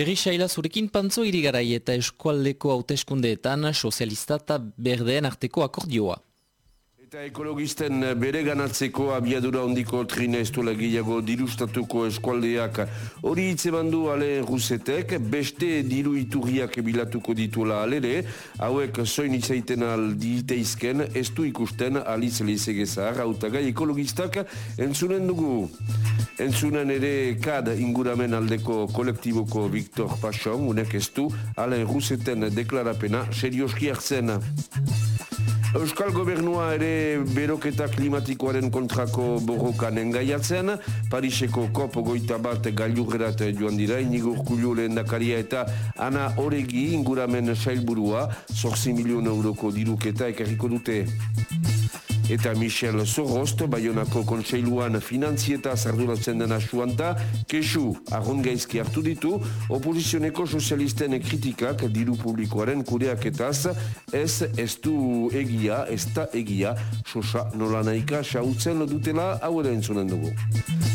Berri saila zurekin pantzo irigarai eta eskualdeko hauteskundeetan sozialista eta berdeen arteko akordioa. Eta ekologisten bere ganatzeko abiadura ondiko trina estola gehiago dirustatuko eskualdeak hori hitze bandu ale rusetek, beste diru iturriak bilatuko dituela alere, hauek soin izaiten alditeizken, ez du ikusten aliz lehizegezar, autagai ekologistak entzunen dugu. Entzunen ere kad inguramen aldeko kolektiboko Victor Pachon, unek ez du, ale ruseten deklarapena serioski hartzen. Euskal Gobernua ere beroketa klimatikoaren kontrako borrokan engaiatzen, Pariseko kopo goita bat gailurrerat joan dira, inigo urkullu lehen dakaria eta ana horegi inguramen sailburua, zorzi milion euroko diruketa ekarriko dute eta Michel Sorost, Bayonako Kontseiluan finantzieta zarduratzen dena suanta, kesu arrongaizki hartu ditu, opozizioneko sozialisten kritikak diru publikoaren kudeaketaz, ez ez du egia, ez da egia, sosa nola nahika xautzen dutela hau ere entzunen dugu.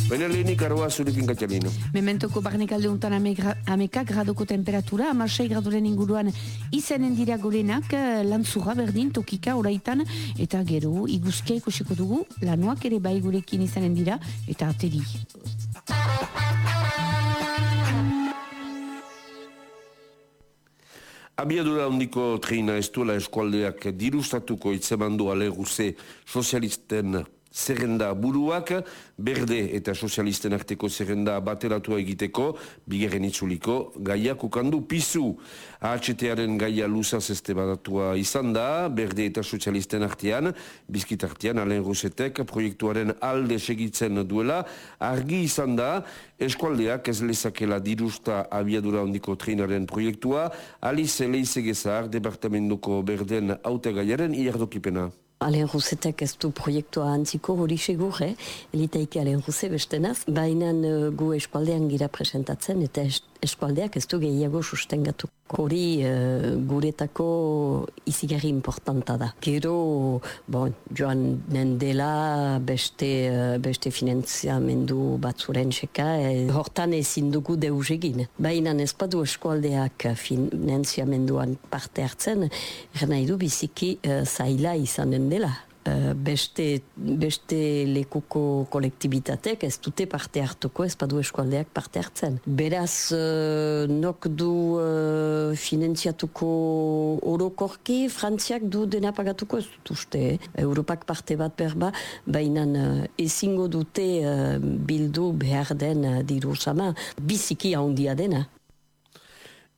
Baina lehenik arroa zurekin katxalino. Mementoko barnek alde untan ameka gradoko temperatura, amasei graduren inguruan izanen dira gorenak, eh, lantzura berdin, tokika, oraitan, eta gero, iguzkia ikusiko dugu, lanuak ere bai gurekin izanen dira, eta ateri. Abiadura hondiko treina ez duela eskualdeak dirustatuko itzemandu aleguze sozialisten zerrenda buruak, berde eta sozialisten arteko zerrenda bateratua egiteko, bigarren itzuliko, gaiak ukandu pizu. AHT-aren gaia luzaz ezte badatua izan da, berde eta sozialisten artean, bizkit artean, alen rosetek, proiektuaren alde segitzen duela, argi izan da, eskualdeak ez lezakela dirusta abiadura hondiko treinaren proiektua, alize leizegezar, departamentuko berden autegaiaren iardokipena. Alen Rusetek ez du proiektua antziko hori segur, eh? elitaiki Alen Ruse bestenaz, baina uh, gu eskualdean gira presentatzen eta eskualdeak ez du gehiago sustengatu. Hori uh, guretako izigarri importanta da. Gero, bon, joan nendela beste, uh, beste finanziamendu batzuren txeka, e, hortan ezin dugu deus egin. Baina ez badu eskualdeak finanziamenduan parte hartzen, nahi du biziki uh, zaila izanen dela. Uh, beste, beste lekuko kolektibitatek ez dute parte hartuko ez badu eskualdeak parte hartzen. Beraz, uh, nok du uh, finanziatuko orokorki, frantziak du dena pagatuko ez dut uste. Europak parte bat berba, baina uh, ezingo dute uh, bildu behar den uh, diru sama, biziki handia dena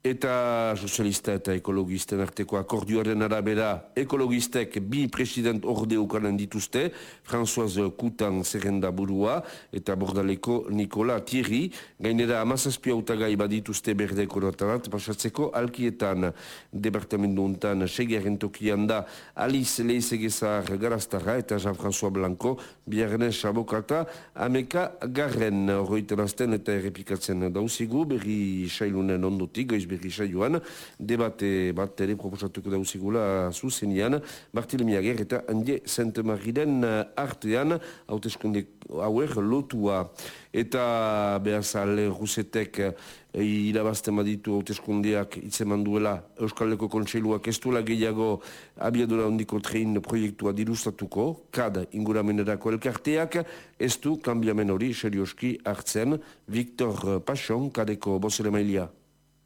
eta sozialista eta ekologisten arteko akordioaren arabera ekologistek bi president orde ukanen dituzte François Kutan zerrenda burua eta bordaleko Nikola Thierry. Gainera amazazpia utagai badituzte berdeko rotarat pasatzeko alkietan. Departamentu untan segaren tokian da Alice Leizegezar garaztara eta Jean-François Blanco biarren sabokata ameka garren. Horreiterazten eta errepikatzen dauzigu berri sailunen ondotik goiz berri saioan, debate bat ere proposatuko dauzigula zuzenian, Bartolomea Ger eta Andie Sainte-Mariren artean, hauteskunde hauer lotua. Eta behazal rusetek e, irabazten baditu hauteskundeak itzeman duela Euskaleko Kontseiluak ez duela gehiago abiadura ondiko trein proiektua dirustatuko, kad inguramenerako elkarteak, ez du kambiamen hori serioski hartzen Victor Pachon, kadeko bozere mailia.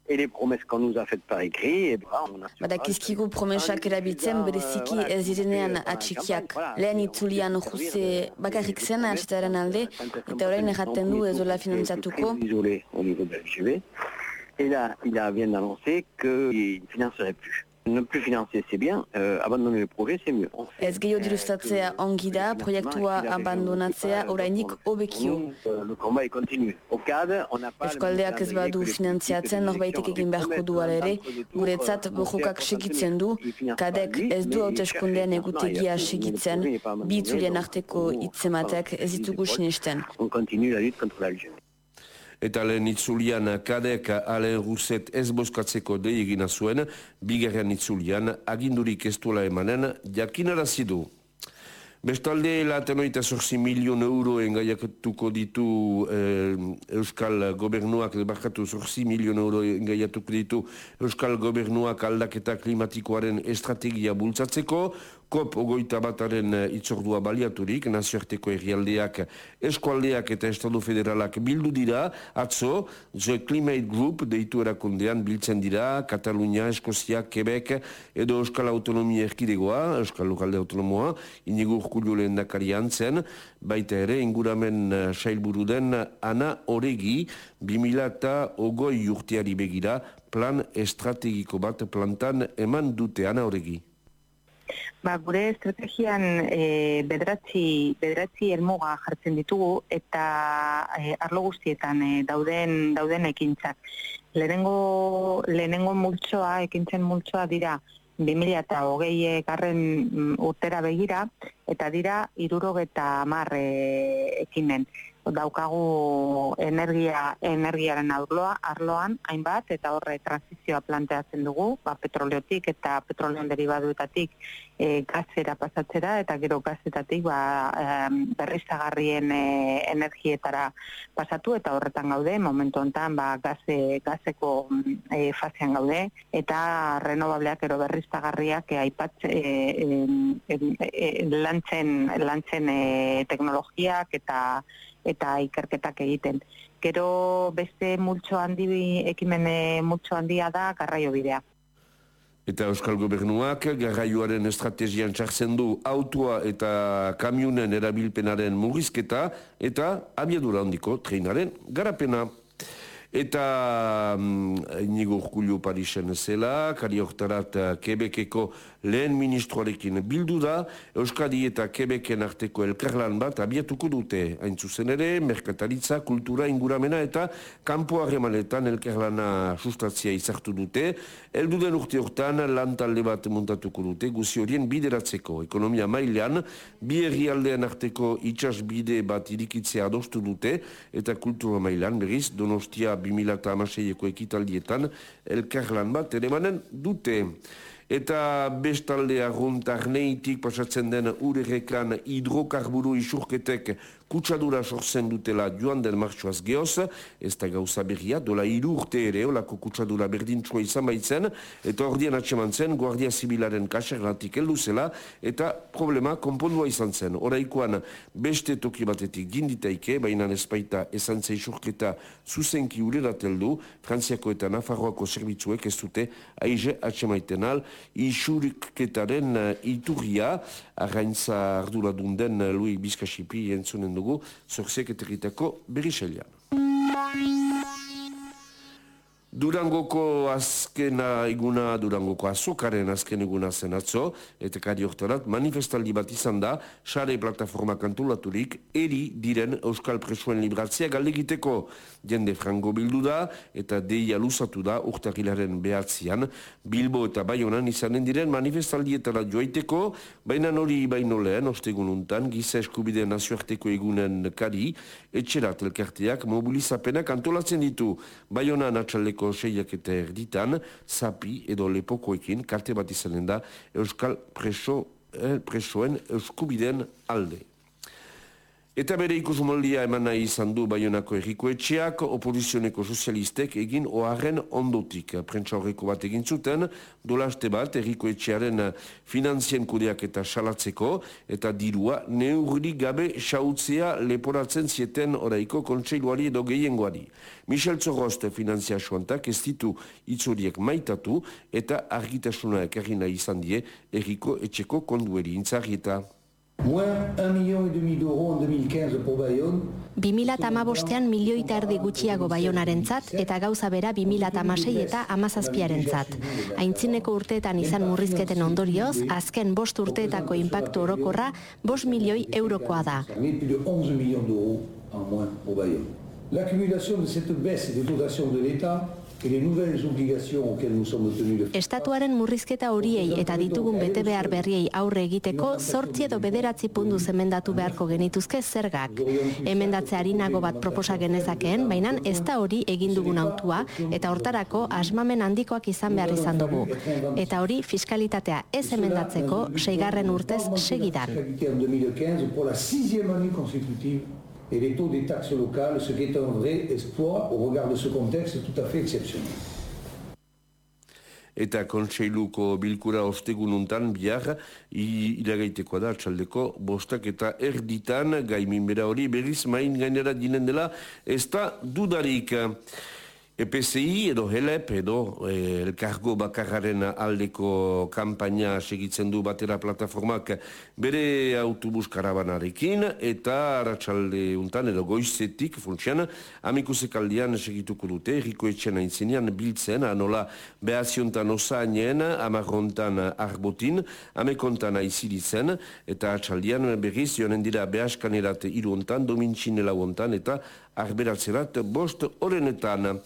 Et les promesses qu'on nous a faites par écrit, et ben, on a Badakizkigu promessak erabiltzen bereziki ez direnean atxikiak. Lehen itzulian juse bakarrik zen atxetaren alde, eta orain erraten du ez dola. Isolé au niveau de la FGV. Et là, il vient d'annoncer qu'il ne financerait plus. Ne plus financer, c'est bien. Euh, abandonner le projet, c'est mieux. Ez gehiago dirustatzea ongi da, proiektua abandonatzea orainik obekio. Euh. Eskualdeak ez badu finantziatzen norbaitek egin beharko du ere, guretzat bojokak segitzen du, kadek ez du hauteskundean egutegia segitzen, bi itzulien arteko hitzematek ez ditugu sinesten. On continue la lutte contre l'Algérie. Eta lehen itzulian kadek alen ruset ez boskatzeko egina zuen, bigarren itzulian agindurik ez duela emanen jakinarazi du. Bestalde, latenoita sorzi milion euro engaiatuko ditu eh, Euskal Gobernuak, barkatu sorzi milion euro engaiatuko ditu Euskal Gobernuak aldaketa klimatikoaren estrategia bultzatzeko, COP ogoita bataren eh, itzordua baliaturik, nazioarteko errialdeak, eskualdeak eta Estado Federalak bildu dira, atzo, The Climate Group deitu erakondean biltzen dira, Katalunia, Eskozia, Quebec, edo Euskal Autonomia Erkidegoa, Euskal Lugalde Autonomoa, inigo urkullu lehen dakari antzen, baita ere, inguramen eh, sailburu den Ana Oregi, 2000 eta ogoi urteari begira, plan estrategiko bat plantan eman dute Ana Oregi. Ba, gure estrategian e, bedratzi, bedratzi elmuga jartzen ditugu eta e, arlo guztietan e, dauden, dauden ekintzak. Lehenengo, lehenengo multsoa, ekintzen multsoa dira 2000 eta hogei garren mm, urtera begira eta dira irurogeta marre ekimen daukagu energia energiaren arloa arloan hainbat eta horre transizioa planteatzen dugu ba petroleotik eta petroleon derivaduetatik e, gazera pasatzera eta gero gazetatik ba e, berriztagarrien e, energietara pasatu eta horretan gaude momentu hontan ba gaze gazeko e, fasean gaude eta renovableak ero berriztagarriak e, aipatze e, e, e, lantzen lantzen e, teknologiak eta eta ikerketak egiten. Gero beste multxo handi, ekimene multxo handia da garraio bidea. Eta Euskal Gobernuak garraioaren estrategian txartzen du autua eta kamiunen erabilpenaren murrizketa eta abiadura handiko treinaren garapena. Eta mm, inigo urkullu Parisen zela, kari oktarat Kebekeko lehen ministroarekin bildu da, Euskadi eta Kebeken arteko elkarlan bat abiatuko dute. Hain zuzen ere, merkataritza, kultura, inguramena eta kanpo harremanetan elkarlana sustatzia izartu dute. Eldu den urte hortan lan talde bat montatuko dute, guzi horien bideratzeko. Ekonomia mailean, bi herrialdean arteko itxas bide bat irikitzea adostu dute, eta kultura mailean, berriz, donostia 2006eko ekitaldietan elkarlan bat ere dute. Eta bestalde arguntarneitik pasatzen den urerekan hidrokarburu isurketek kutsadura sortzen dutela joan den martxoaz gehoz, ez da gauza berria, dola iru urte ere, olako kutsadura berdintzua izan baitzen, eta ordean atseman zen, Guardia Zibilaren kaserlatik heldu zela, eta problema konpondua izan zen. Horaikoan beste toki batetik ginditaike, baina ezpaita esan zeisurketa zuzenki urerat heldu, Frantziako eta Nafarroako zerbitzuek ez dute aize atsemaiten al, isurketaren uh, iturria, arraintza arduradun den uh, Louis Bizkasipi entzunen dugu, zorzek eteritako beriselian. Durangoko azkena iguna, Durangoko azokaren azken iguna zen atzo, eta kari orterat, manifestaldi bat izan da, xare plataforma kantulaturik, eri diren Euskal Presuen libratzea galdegiteko. Jende frango bildu da, eta deia luzatu da urtakilaren behatzean, Bilbo eta Bayonan izanen diren manifestaldietara joaiteko, baina hori baino lehen, ostegun untan, giza eskubide nazioarteko egunen kari, etxerat elkarteak mobilizapenak antolatzen ditu, Bayonan atxaleko Euskadiko seiak eta erditan, zapi edo lepokoekin kalte bat izanen da Euskal preso, eh, presoen euskubiden alde. Eta bere ikusmoldia eman nahi izan du Bayonako erriko etxeak, opozizioneko sozialistek egin oharren ondotik. Prentsa horreko bat egin zuten, dolaste bat erriko etxearen finanzien kudeak eta salatzeko, eta dirua neurri gabe xautzea leporatzen zieten oraiko kontseiluari edo gehiengoari. Michel Zorrost finanzia suantak ez ditu itzuriek maitatu eta argitasuna ekarri nahi izan die erriko etxeko kondueri intzarrieta. Moins 1 million et demi d'euros en 2015 pour Bayonne. 2008an milioita erdi gutxiago baionaren zat, eta gauza bera 2006 eta amazazpiaren zat. Aintzineko urteetan izan murrizketen ondorioz, azken bost urteetako impactu orokorra bost milioi eurokoa da. De L'accumulation de cette baisse des dotations de l'État Estatuaren murrizketa horiei eta ditugun bete behar berriei aurre egiteko zortzi edo bederatzi pundu zemendatu beharko genituzke zergak. Emendatze harinago bat proposa genezakeen, baina ez da hori egin dugun autua eta hortarako asmamen handikoak izan behar izan dugu. Eta hori fiskalitatea ez emendatzeko seigarren urtez segidan. Et les taux des taxes locales, ce qui est un vrai espoir au regard de ce contexte tout à fait exceptionnel. Eta kontseiluko bilkura ostegununtan bihar iragaitekoa da txaldeko bostak eta erditan gaimin bera hori berriz main gainera dinen dela ez da dudarik. EPCI edo HELEP edo e, elkargo bakarraren aldeko kampaina segitzen du batera plataformak bere autobus karabanarekin eta aratsalde untan edo goizetik funtsian amikusek aldian segituko dute eriko etxena intzinean biltzen anola behaziontan osainen amarrontan arbotin amekontan aiziritzen eta atxaldian berriz joanen dira behaskanerat iru ontan domintxinela ontan eta arberatzerat bost horrenetan.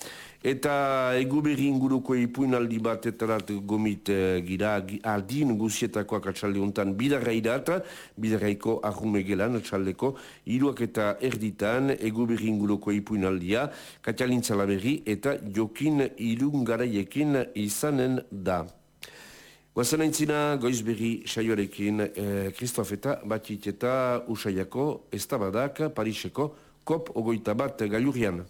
Eta eguberri inguruko ipuinaldi bat etarat gomit e, gira aldin guzietakoak atxalde honetan bidarra irata, bidarraiko ahume gelan atxaldeko iruak eta erditan eguberri inguruko ipuinaldia, katalintza laberri eta jokin irungaraiekin izanen da. Guazan aintzina, goiz berri saioarekin, Kristof eh, eta batit eta usaiako, ez Pariseko, kop ogoita bat galurian.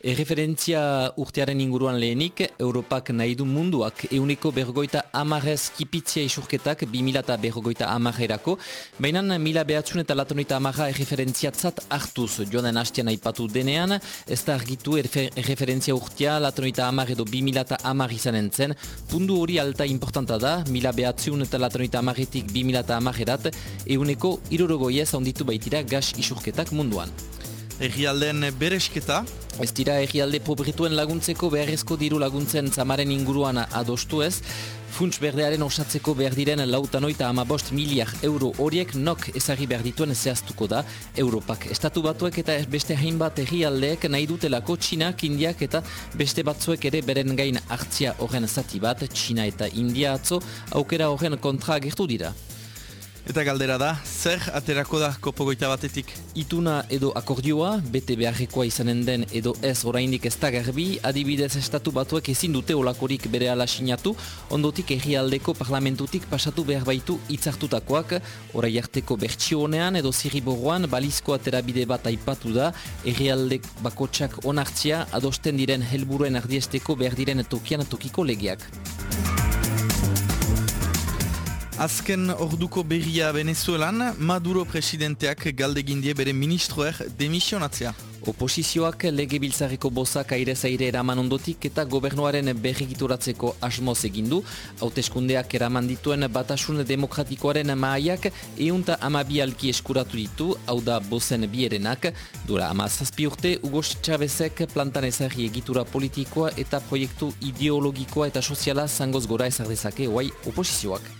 Erreferentzia urtearen inguruan lehenik, Europak nahi du munduak euneko bergoita amarrez kipitzia isurketak 2000 bergoita amarrerako, baina mila behatzun eta latonoita amarra erreferentziatzat hartuz joan hastian aipatu denean, ez da argitu erreferentzia urtea latonoita amar edo 2000 amar izanen zen, pundu hori alta importanta da, mila behatzun eta latonoita amarretik 2000 amarrerat, euneko irorogoiez onditu baitira gas isurketak munduan. Egialden beresketa. Ez dira egialde pobretuen laguntzeko beharrezko diru laguntzen zamaren inguruan adostu ez. Funts berdearen osatzeko behar diren lautanoita ama bost miliak euro horiek nok ezagri behar dituen zehaztuko da Europak. Estatu batuek eta beste hainbat egialdeek nahi dutelako Txinak, Indiak eta beste batzuek ere beren gain hartzia horren zati bat, Txina eta India atzo, aukera horren kontra gertu dira. Eta galdera da, zer aterako da kopogoita batetik? Ituna edo akordioa, bete beharrekoa izanen den edo ez oraindik ez da garbi, adibidez estatu batuek ezin dute olakorik bere sinatu, ondotik errialdeko parlamentutik pasatu behar baitu itzartutakoak, orai harteko bertsionean edo zirriborroan balizko aterabide bat aipatu da, errialde bakotsak onartzia adosten diren helburuen ardiesteko behar diren tokian tokiko legiak. Azken orduko berria Venezuelan, Maduro presidenteak galdegindie bere ministroer demisionatzea. Oposizioak lege biltzareko bozak aire eraman ondotik eta gobernuaren berrigituratzeko asmoz egindu. Hauteskundeak eraman dituen batasun demokratikoaren maaiak eunta amabi alki eskuratu ditu, hau da bozen bierenak. Dura amazazpi urte, Hugo Chavezek plantan ezagri egitura politikoa eta proiektu ideologikoa eta soziala zangoz gora ezardezake oai oposizioak.